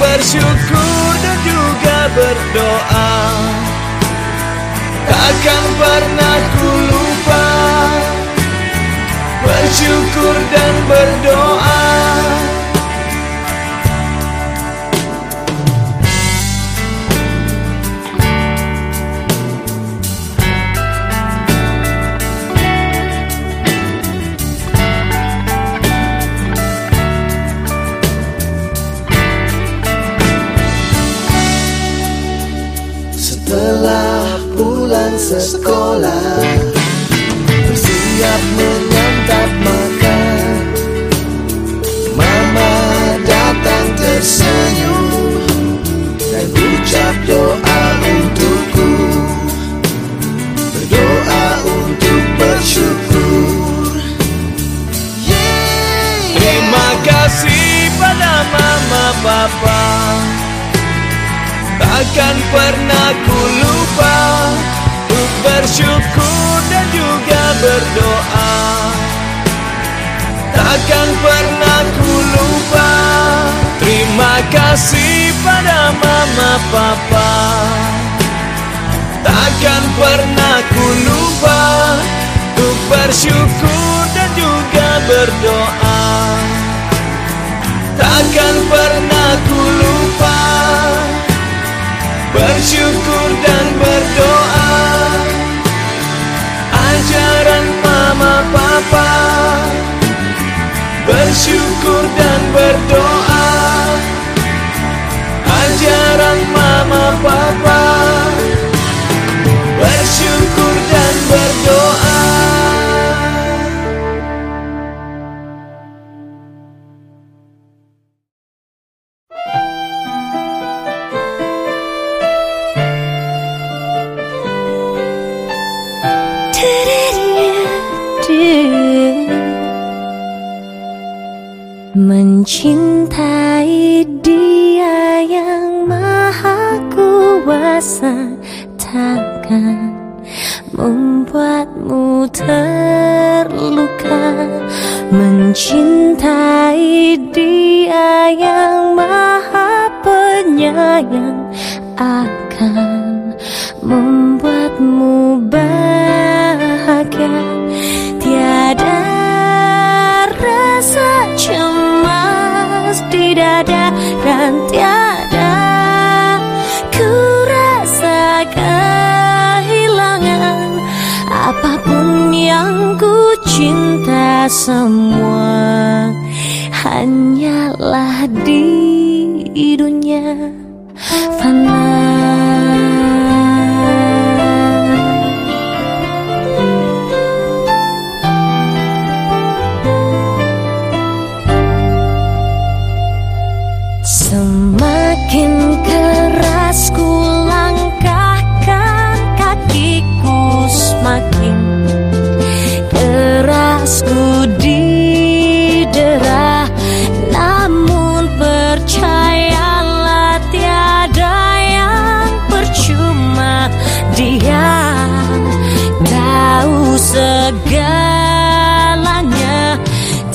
bersyukur dan juga berdoa. Takkan pernah ku lupa. Bersyukur dan berdoa sekolah. Bersiap menyantap makan. Mama datang tersenyum Dan ucap doa untukku. Berdoa untuk bersyukur. Terima kasih pada mama papa. Takkan pernah ku lupa bersyukur dan juga berdoa. Takkan pernah ku lupa. Terima kasih pada mama papa. Takkan pernah ku lupa. Untuk bersyukur dan juga berdoa. Takkan pernah ku lupa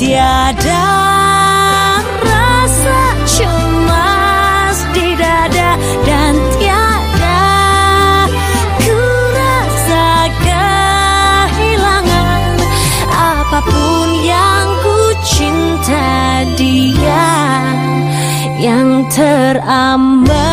Tiada rasa cemas di dada dan tiada ku rasa kehilangan apa pun yang ku cinta dia yang teramat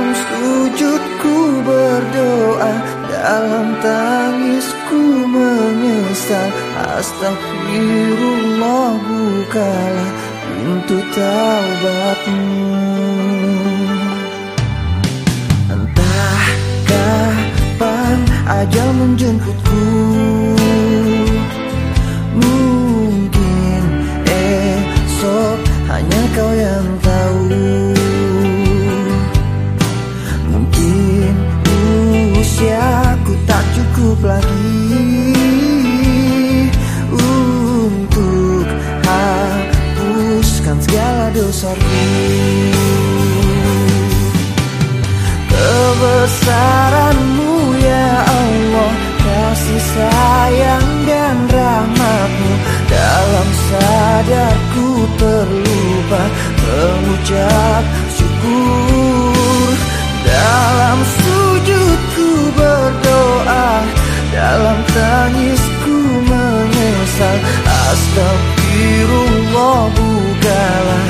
Dalam sujudku berdoa Dalam tangisku menyesal. Astagfirullah bukalah pintu taubatmu. Entah kapan ajal menjemputku. Mungkin esok hanya kau yang tahu. usiaku tak cukup lagi Untuk hapuskan segala dosaku. Kebesaranmu ya Allah Kasih sayang dan rahmatmu. Dalam sadarku terlupa Mengucap syukur. Dalam tangisku menyesal. Astagfirullah bukalah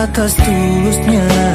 atas tulusnya.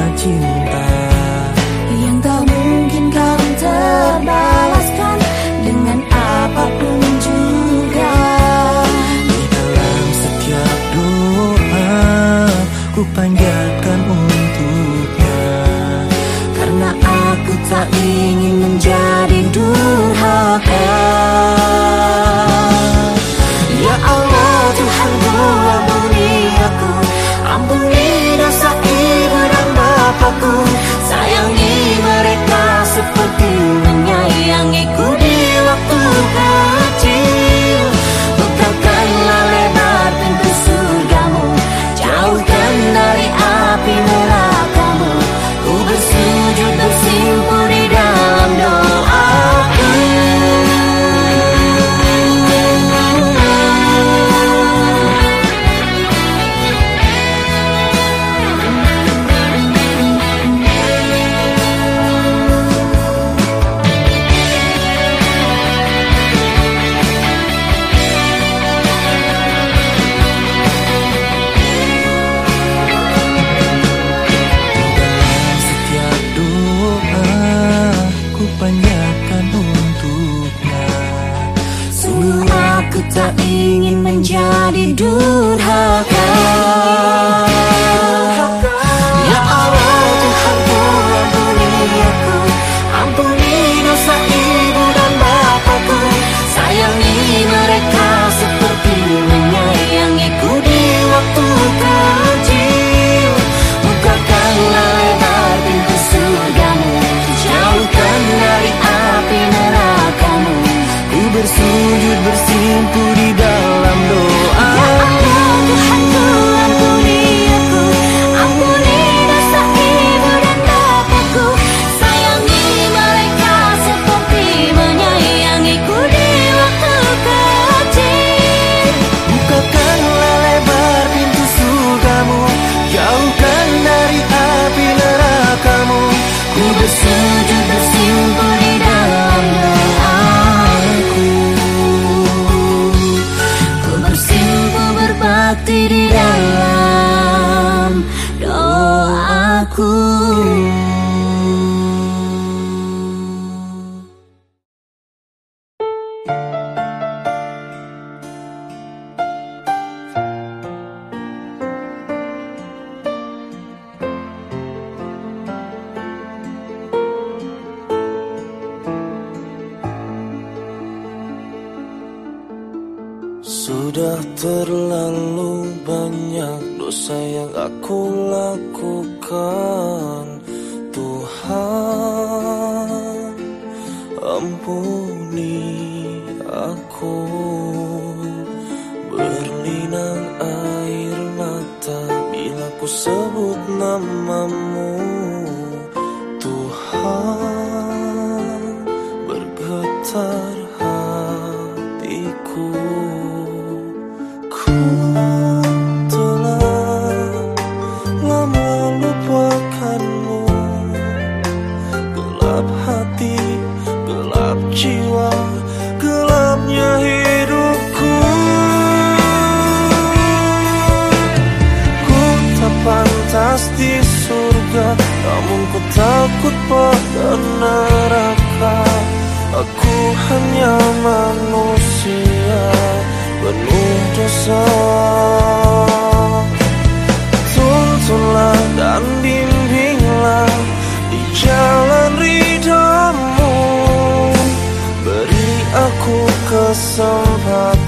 Kesempatan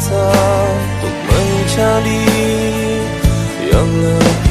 untuk menjadi yang lebih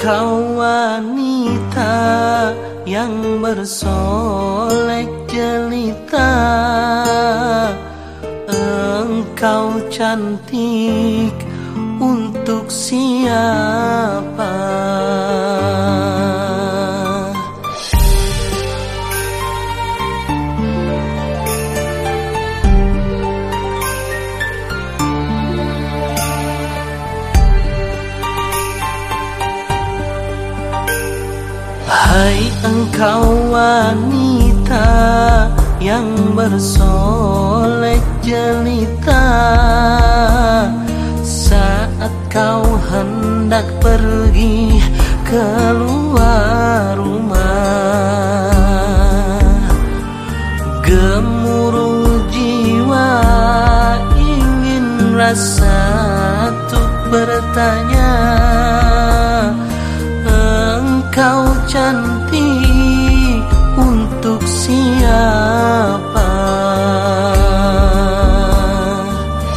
Engkau wanita yang bersolek jelita Engkau cantik untuk siapa? Engkau wanita yang bersolek jelita. Saat kau hendak pergi keluar rumah Gemuruh jiwa ingin rasa untuk bertanya Engkau cantik siapa?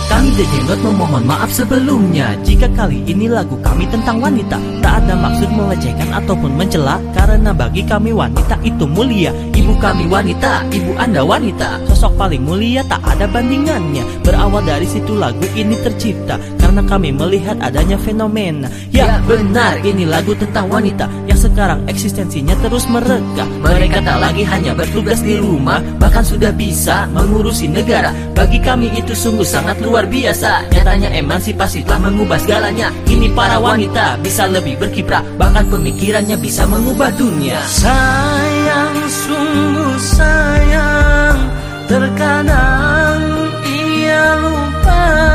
Kami The Jengot memohon maaf sebelumnya. Jika kali ini lagu kami tentang wanita Tak ada maksud melecehkan ataupun mencela Karena bagi kami wanita itu mulia. Ibu kami wanita, ibu anda wanita. Sosok paling mulia tak ada bandingannya. Berawal dari situ lagu ini tercipta Karena kami melihat adanya fenomena Ya benar ini lagu tentang wanita Yang sekarang eksistensinya terus mereka Mereka tak lagi hanya bertugas di rumah Bahkan sudah bisa mengurusi negara. Bagi kami itu sungguh sangat luar biasa. Nyatanya emansipasi telah mengubah segalanya. Ini para wanita bisa lebih berkiprah Bahkan pemikirannya bisa mengubah dunia. Sayang, sungguh sayang. Terkadang ia lupa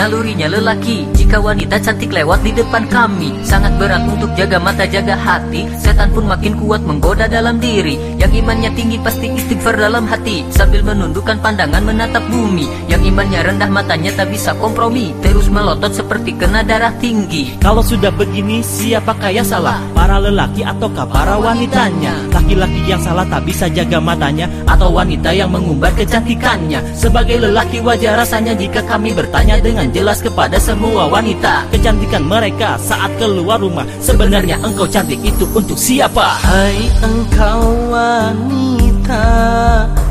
nalurinya lelaki. Jika wanita cantik lewat di depan kami Sangat berat untuk jaga mata jaga hati. Setan pun makin kuat menggoda dalam diri. Yang imannya tinggi pasti istighfar dalam hati. Sambil menundukkan pandangan menatap bumi. Yang imannya rendah matanya tak bisa kompromi. Terus melotot seperti kena darah tinggi. Kalau sudah begini siapakah yang salah? Para lelaki ataukah para wanitanya? Laki-laki yang salah tak bisa jaga matanya? Atau wanita yang mengumbar kecantikannya? Sebagai lelaki wajar rasanya jika kami bertanya dengan jelas kepada semua wanita. Kecantikan mereka saat keluar rumah. Sebenarnya engkau cantik itu untuk siapa? Hai engkau wanita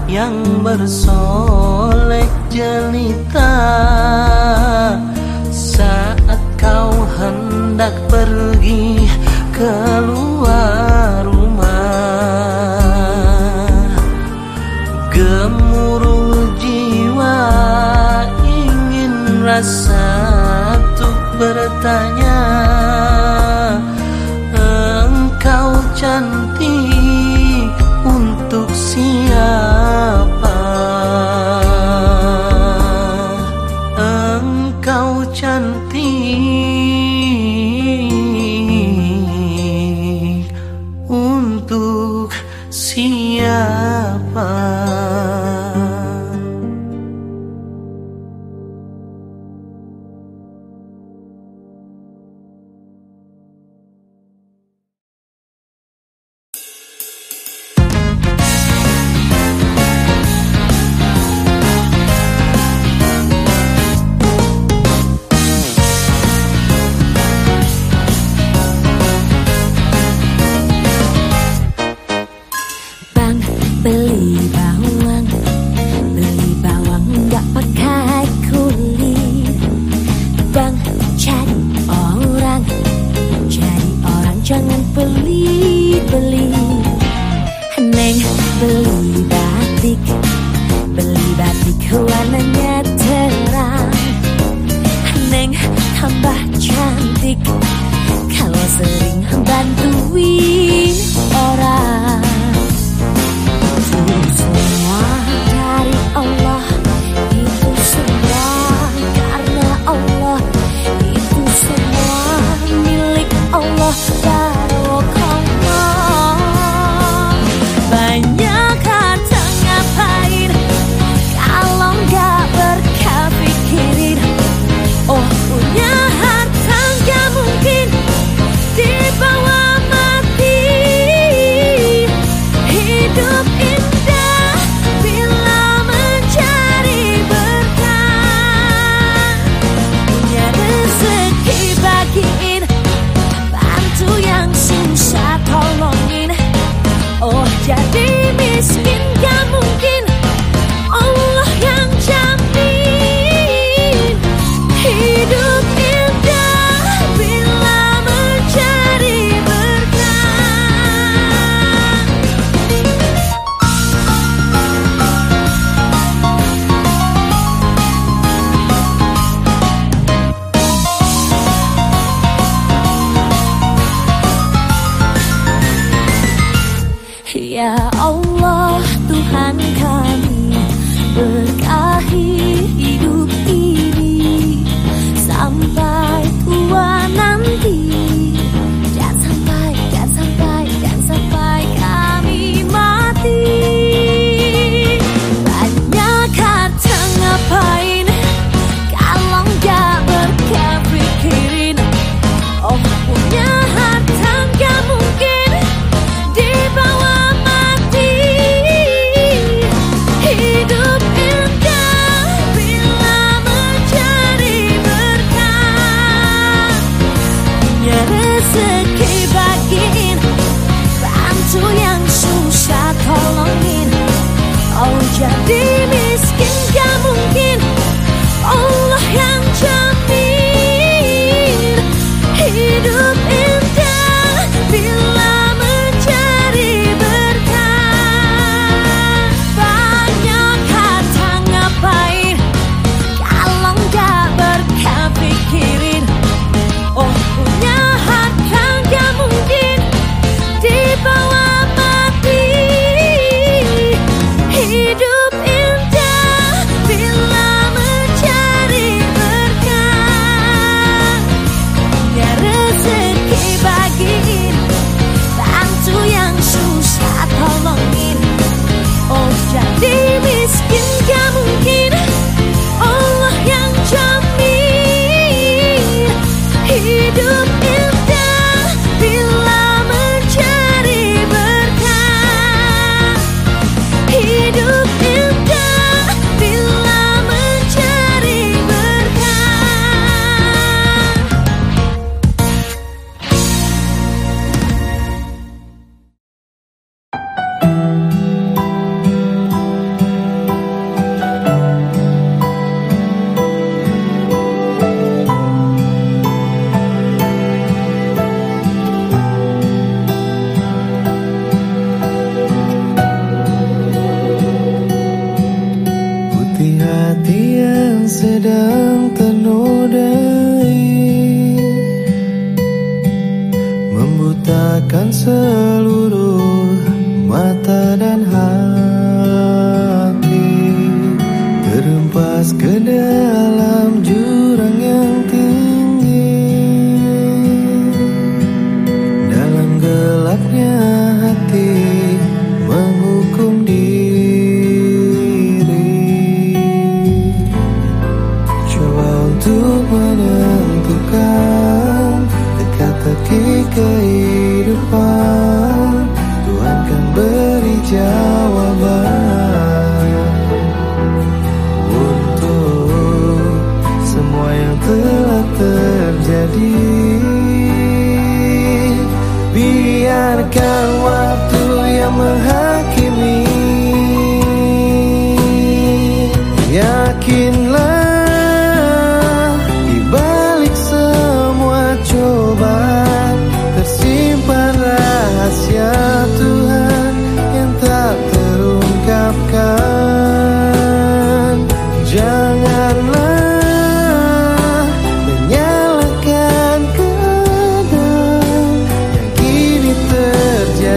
yang bersolek jelita. Saat kau hendak pergi keluar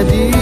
de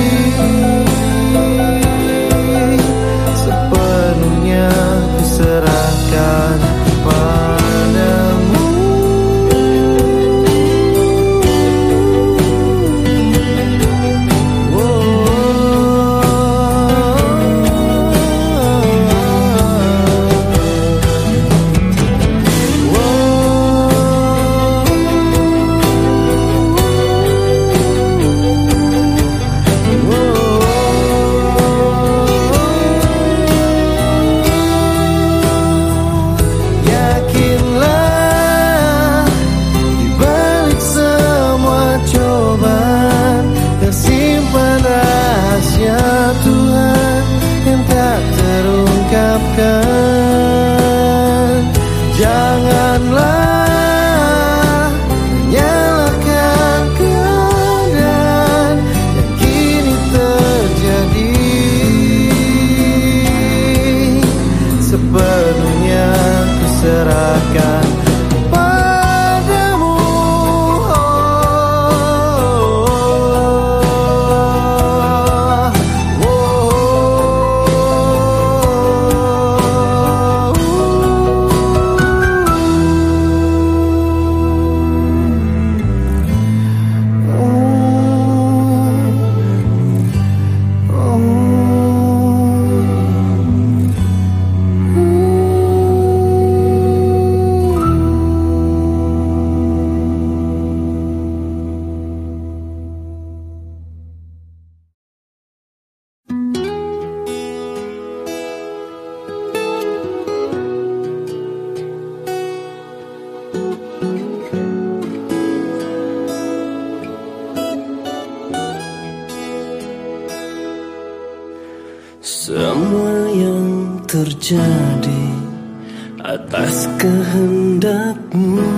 atas. Kehendakmu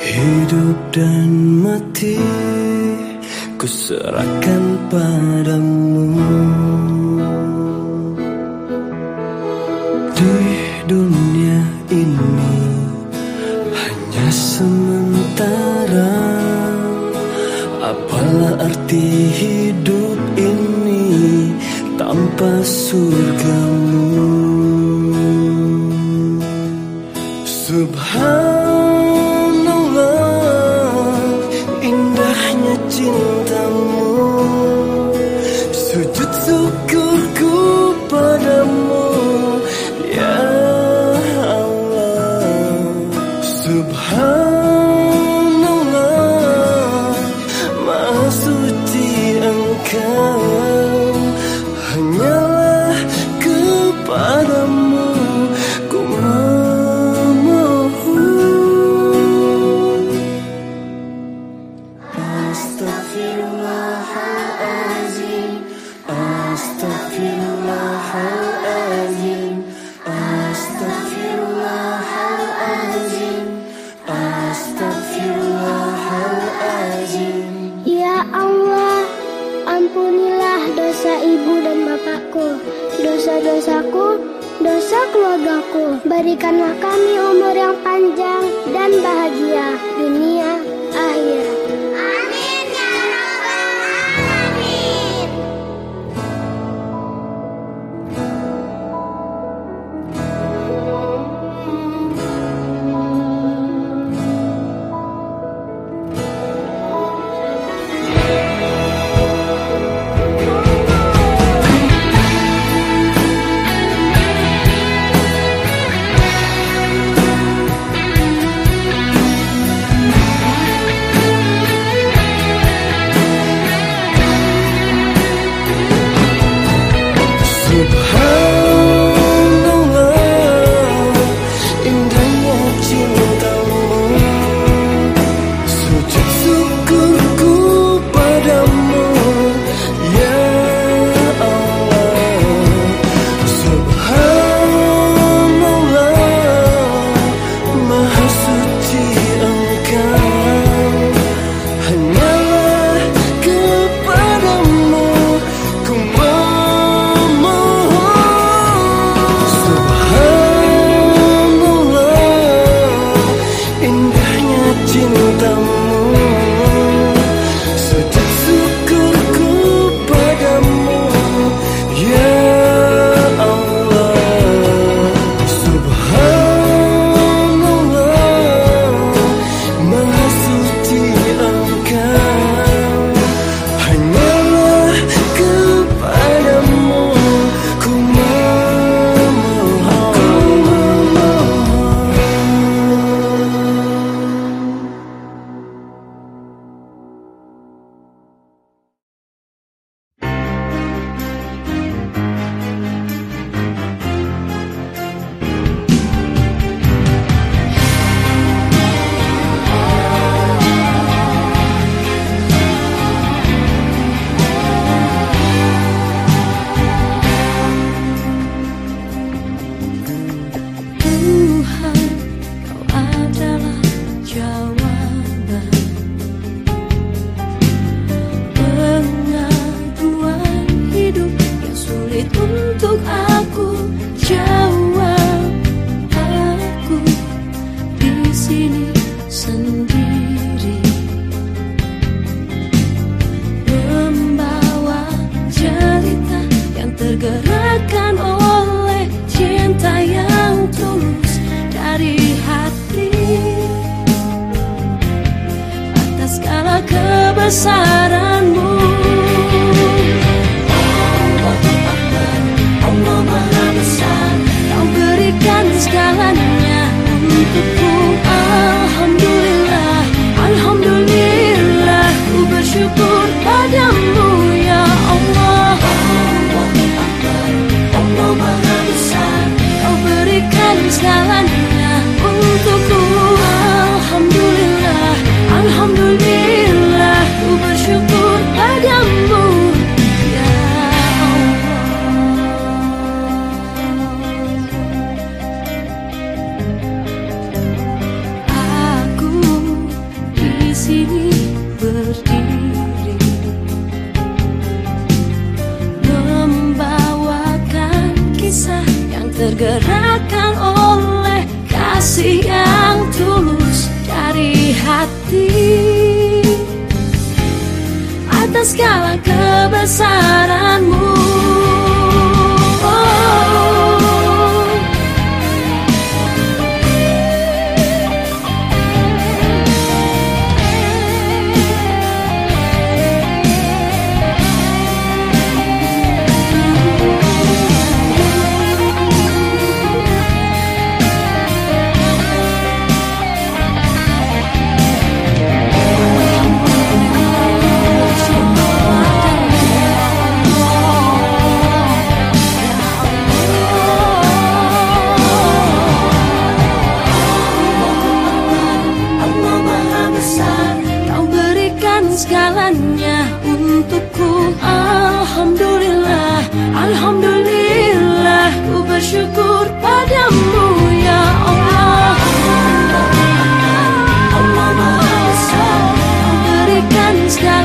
Hidup dan mati ku serahkan padamu huh? Kebesaranmu. Atas segala kebesaranmu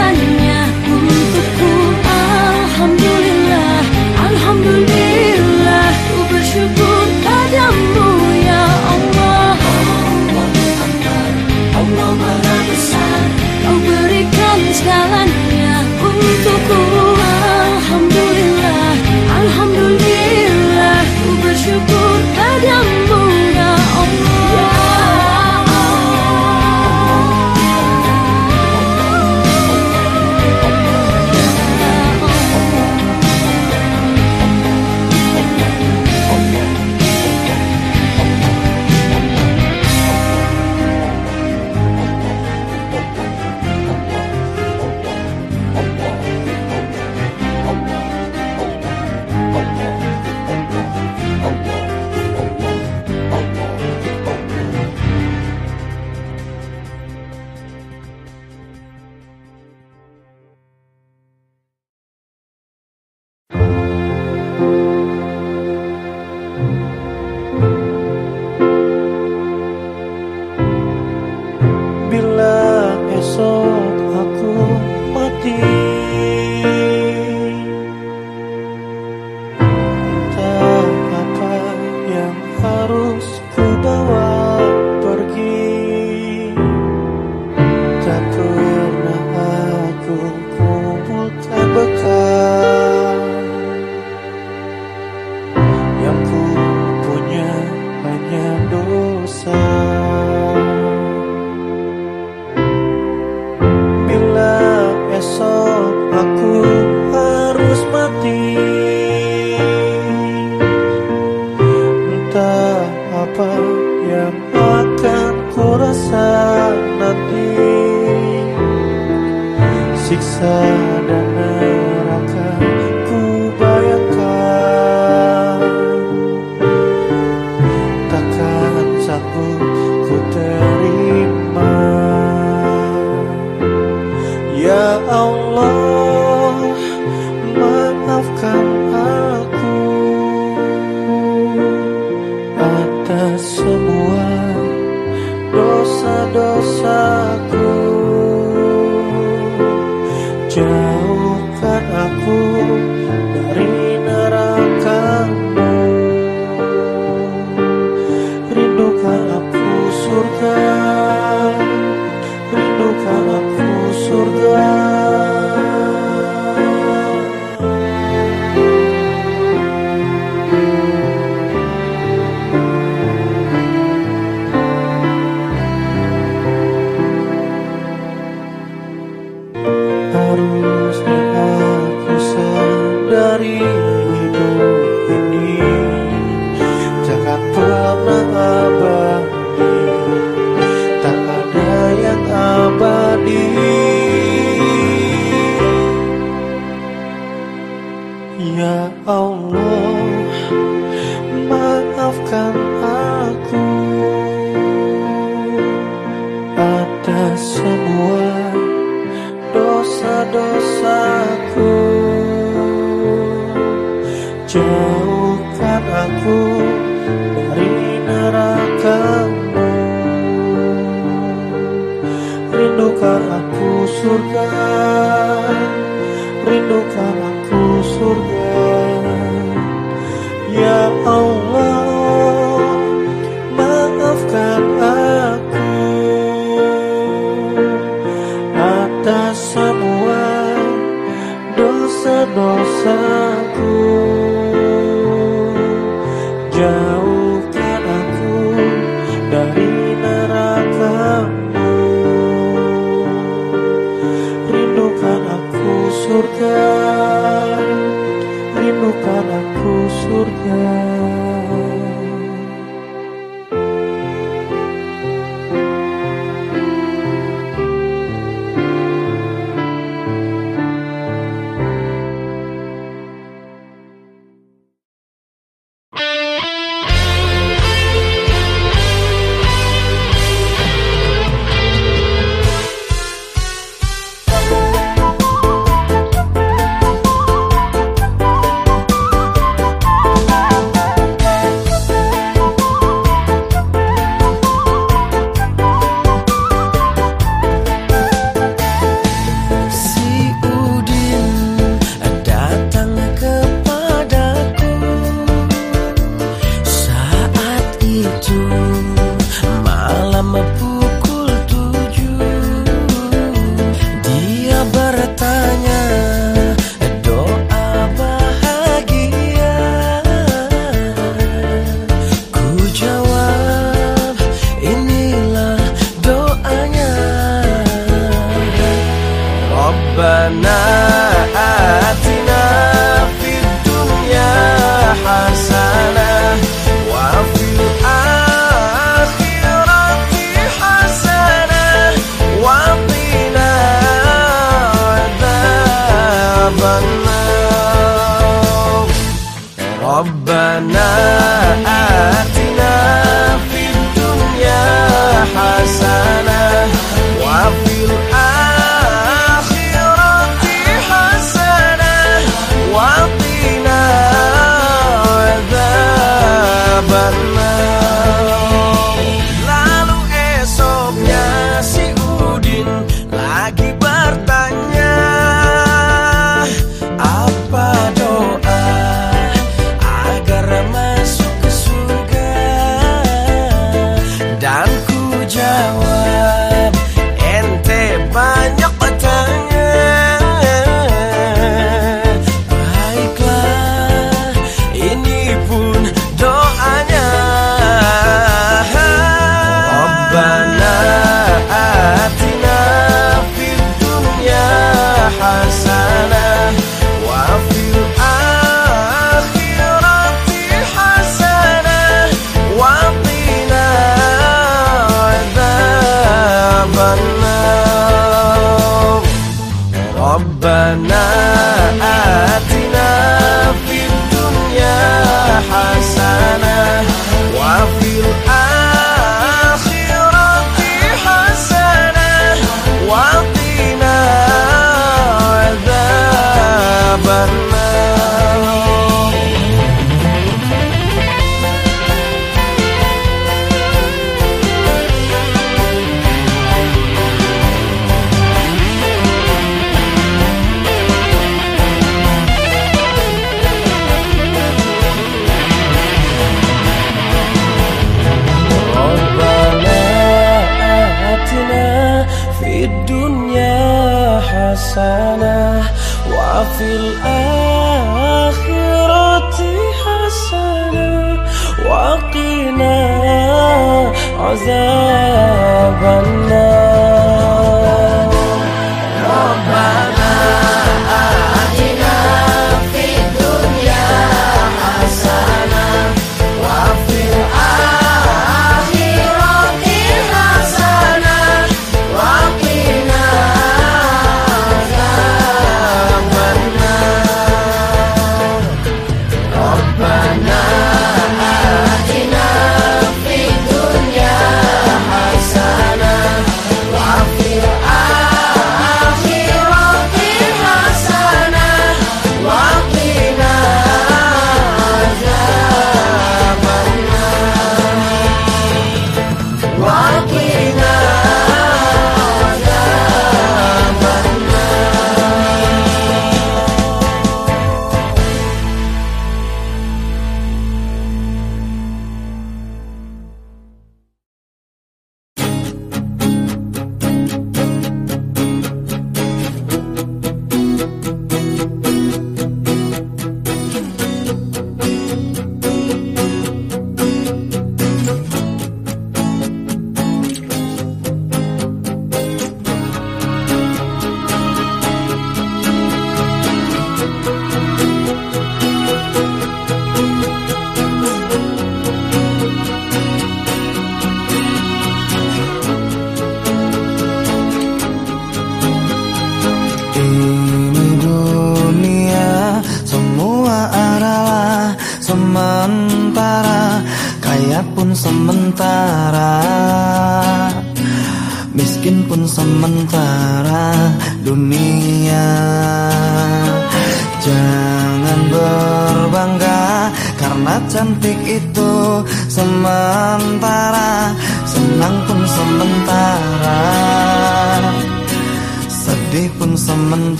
segalanya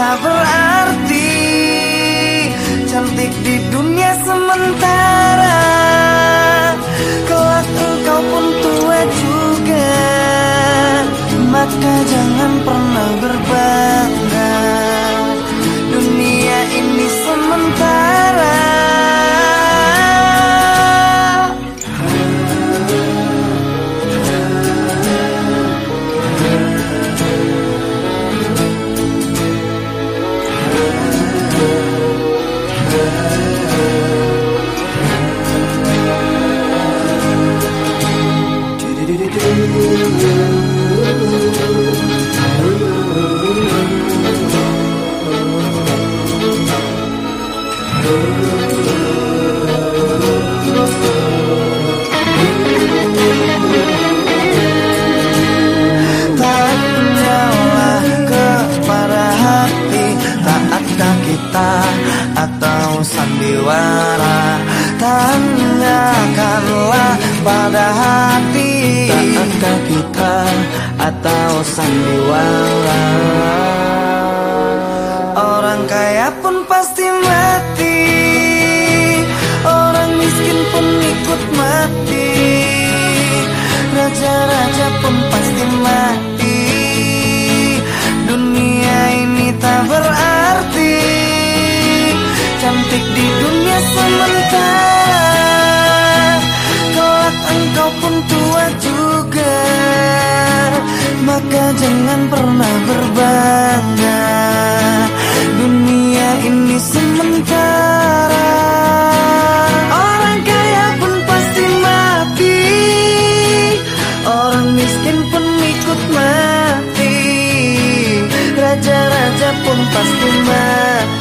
tak berarti Cantik di dunia sementara. Kelak engkau pun tua juga Maka jangan pernah berbangga sandiwara Tanyakanlah pada hati. Taatkah kita atau sandiwara? Orang kaya pun pasti mati. Orang miskin pun ikut mati. Raja-raja pun pasti mati Cantik di dunia sementara Kelak engkau pun tua juga. Maka jangan pernah berbangga. Dunia ini sementara. Orang kaya pun pasti mati. Orang miskin pun ikut mati. Raja-raja pun pasti mati